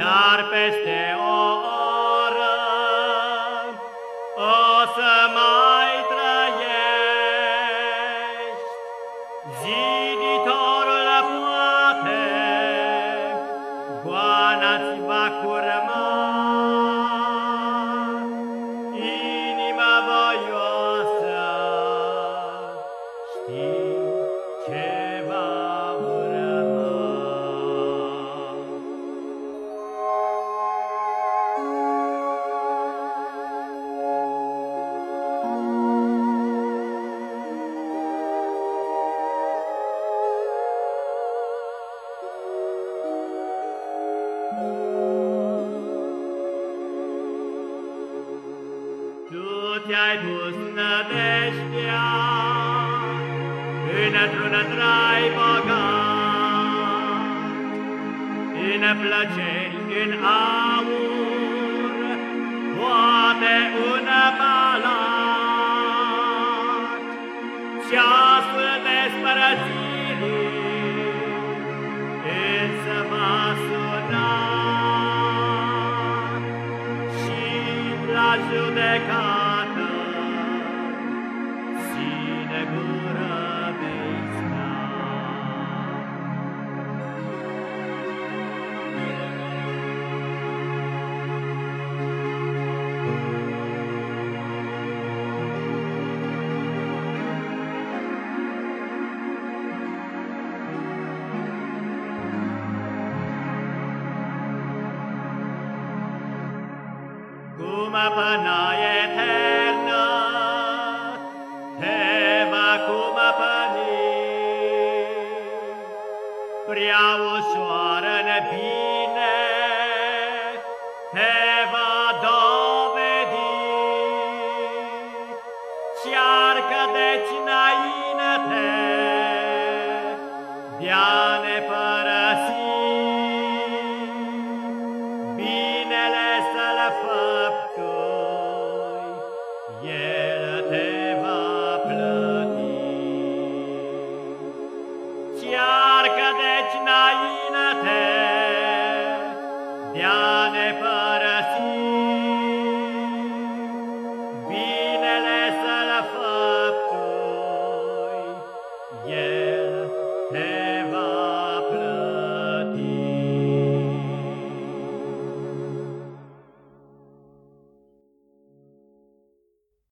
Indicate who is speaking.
Speaker 1: Dar peste o oră o să mai trăiești. Ziditorul poate, goana-ți va curma, Inima voioasă, știi Tu ți-ai pus nădejdea într-un trai bogat, în plăceri, în aur, poate un palat. Ceasul despărățirii însă va to the God. Cum până eternă te va cumăpăni, prea ușor în bine te va dovedi. Cearcă deci înainte de-a ne părăsi, cădeți înainte de a ne păi.